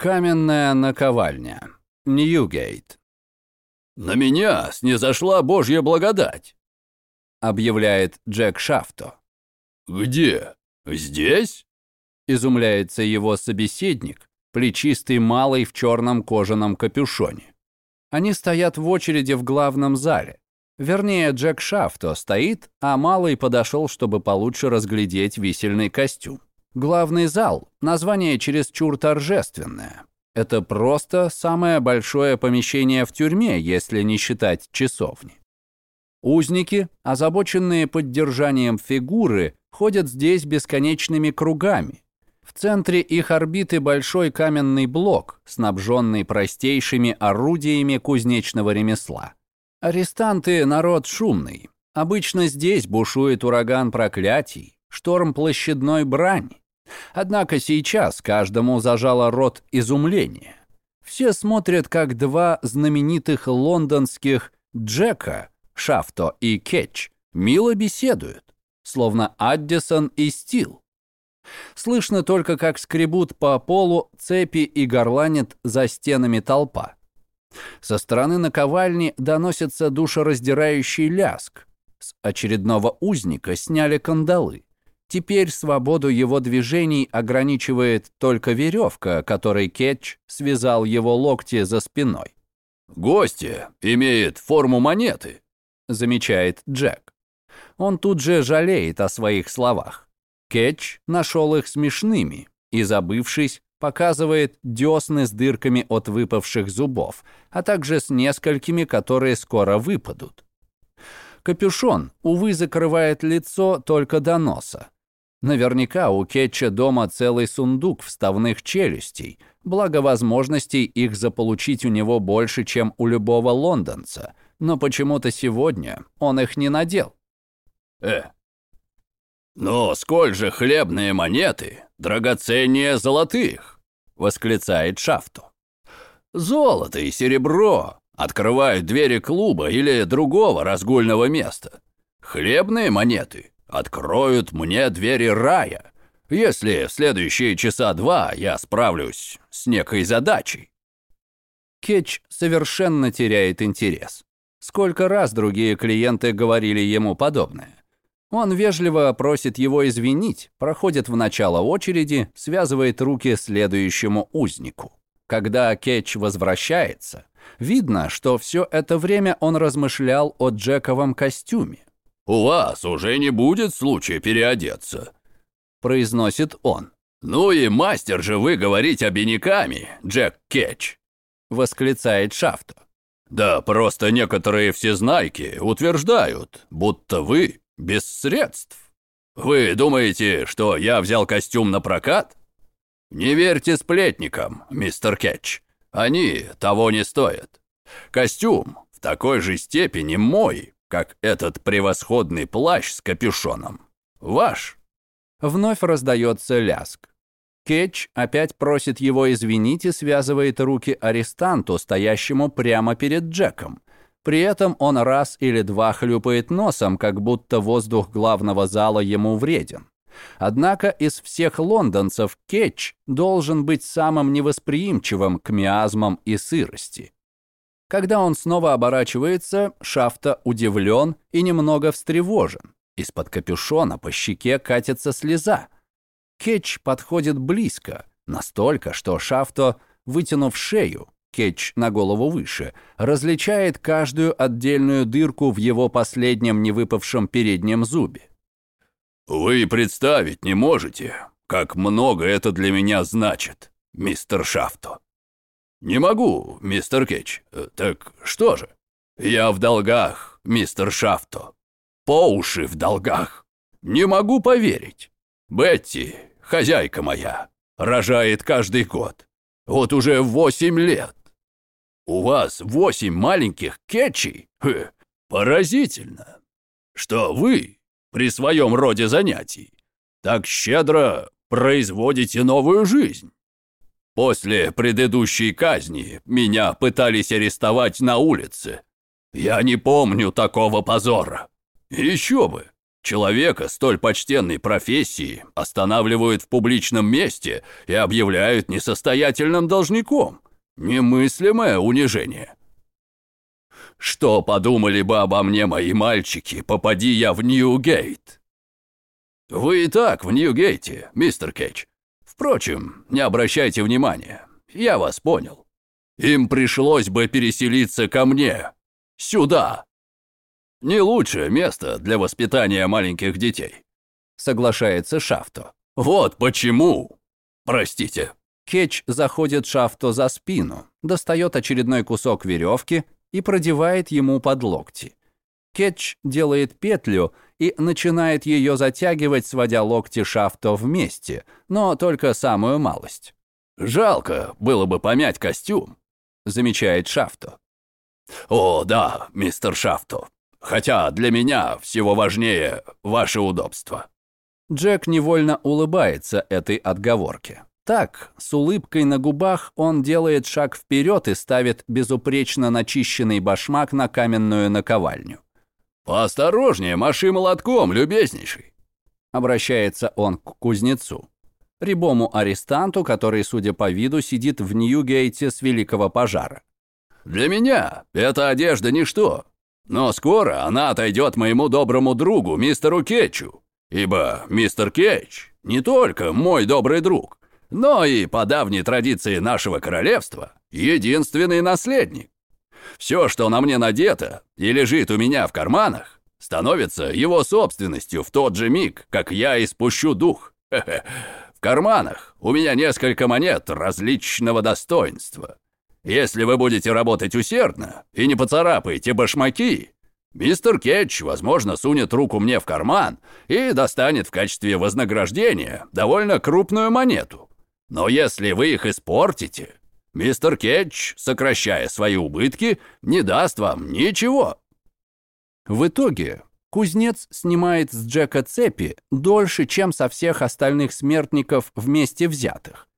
Каменная наковальня. Ньюгейт. «На меня снизошла Божья благодать», — объявляет Джек Шафто. «Где? Здесь?» — изумляется его собеседник, плечистый малый в черном кожаном капюшоне. Они стоят в очереди в главном зале. Вернее, Джек Шафто стоит, а малый подошел, чтобы получше разглядеть висельный костюм. Главный зал, название чересчур торжественное. Это просто самое большое помещение в тюрьме, если не считать часовни. Узники, озабоченные поддержанием фигуры, ходят здесь бесконечными кругами. В центре их орбиты большой каменный блок, снабженный простейшими орудиями кузнечного ремесла. Арестанты – народ шумный. Обычно здесь бушует ураган проклятий, шторм площадной брани. Однако сейчас каждому зажало рот изумление. Все смотрят, как два знаменитых лондонских Джека, Шафто и Кетч, мило беседуют, словно Аддисон и Стил. Слышно только, как скребут по полу цепи и горланит за стенами толпа. Со стороны наковальни доносится душераздирающий ляск. С очередного узника сняли кандалы. Теперь свободу его движений ограничивает только веревка, которой Кетч связал его локти за спиной. «Гости имеет форму монеты», — замечает Джек. Он тут же жалеет о своих словах. Кетч нашел их смешными и, забывшись, показывает десны с дырками от выпавших зубов, а также с несколькими, которые скоро выпадут. Капюшон, увы, закрывает лицо только до носа. Наверняка у Кетча дома целый сундук вставных челюстей, благо возможностей их заполучить у него больше, чем у любого лондонца, но почему-то сегодня он их не надел. «Э, но сколь же хлебные монеты драгоценнее золотых!» — восклицает Шафту. «Золото и серебро открывают двери клуба или другого разгульного места. Хлебные монеты откроют мне двери рая, если в следующие часа два я справлюсь с некой задачей». Кетч совершенно теряет интерес. Сколько раз другие клиенты говорили ему подобное. Он вежливо просит его извинить, проходит в начало очереди, связывает руки следующему узнику. Когда Кетч возвращается, видно, что все это время он размышлял о Джековом костюме. «У вас уже не будет случая переодеться», — произносит он. «Ну и мастер же вы говорить обиняками, Джек Кетч», — восклицает Шафто. «Да просто некоторые всезнайки утверждают, будто вы без средств. Вы думаете, что я взял костюм на прокат? Не верьте сплетникам, мистер Кетч. Они того не стоят. Костюм в такой же степени мой, как этот превосходный плащ с капюшоном. Ваш. Вновь раздается ляск. Кетч опять просит его извинить и связывает руки арестанту, стоящему прямо перед Джеком. При этом он раз или два хлюпает носом, как будто воздух главного зала ему вреден. Однако из всех лондонцев Кетч должен быть самым невосприимчивым к миазмам и сырости. Когда он снова оборачивается, Шафта удивлен и немного встревожен. Из-под капюшона по щеке катится слеза. Кетч подходит близко, настолько, что Шафто, вытянув шею, Кетч на голову выше, различает каждую отдельную дырку в его последнем невыпавшем переднем зубе. «Вы представить не можете, как много это для меня значит, мистер Шафто». «Не могу, мистер Кетч. Так что же? Я в долгах, мистер Шафто. По уши в долгах. Не могу поверить. Бетти, хозяйка моя, рожает каждый год. Вот уже восемь лет. У вас восемь маленьких кетчей? Хе, поразительно, что вы при своем роде занятий так щедро производите новую жизнь. После предыдущей казни меня пытались арестовать на улице. Я не помню такого позора. Еще бы, Человека столь почтенной профессии останавливают в публичном месте и объявляют несостоятельным должником. Немыслимое унижение. Что подумали бы обо мне мои мальчики, попади я в Ньюгейт? Вы и так в Ньюгейте, мистер Кетч. Впрочем, не обращайте внимания, я вас понял. Им пришлось бы переселиться ко мне, сюда. Не лучшее место для воспитания маленьких детей. Соглашается Шафто. Вот почему. Простите. Кетч заходит Шафто за спину, достает очередной кусок веревки и продевает ему под локти. Кетч делает петлю и начинает ее затягивать, сводя локти Шафто вместе, но только самую малость. «Жалко было бы помять костюм», — замечает Шафто. «О, да, мистер Шафто, хотя для меня всего важнее ваше удобство». Джек невольно улыбается этой отговорке. Так, с улыбкой на губах он делает шаг вперед и ставит безупречно начищенный башмак на каменную наковальню. «Поосторожнее, маши молотком, любезнейший!» Обращается он к кузнецу. Рябому арестанту, который, судя по виду, сидит в Ньюгейте с великого пожара. «Для меня эта одежда ничто, но скоро она отойдет моему доброму другу, мистеру Кетчу, ибо мистер Кетч не только мой добрый друг, но и по давней традиции нашего королевства единственный наследник. Все, что на мне надето и лежит у меня в карманах, становится его собственностью в тот же миг, как я испущу дух. В карманах у меня несколько монет различного достоинства. Если вы будете работать усердно и не поцарапаете башмаки, мистер Кетч, возможно, сунет руку мне в карман и достанет в качестве вознаграждения довольно крупную монету. Но если вы их испортите, мистер Кетч, сокращая свои убытки, не даст вам ничего. В итоге кузнец снимает с Джека цепи дольше, чем со всех остальных смертников вместе взятых.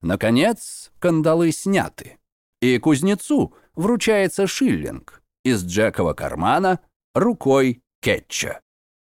Наконец, кандалы сняты, и кузнецу вручается шиллинг из Джекова кармана рукой Кетча.